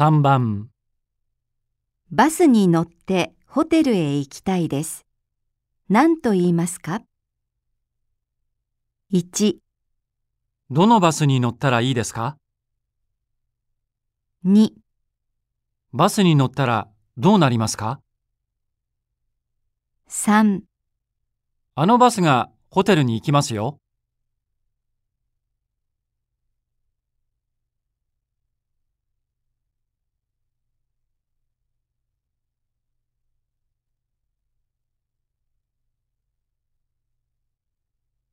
3番、バスに乗ってホテルへ行きたいです。何と言いますか ?1、どのバスに乗ったらいいですか？2、バスに乗ったらどうなりますか？3あのバスがホテルに行きますよ。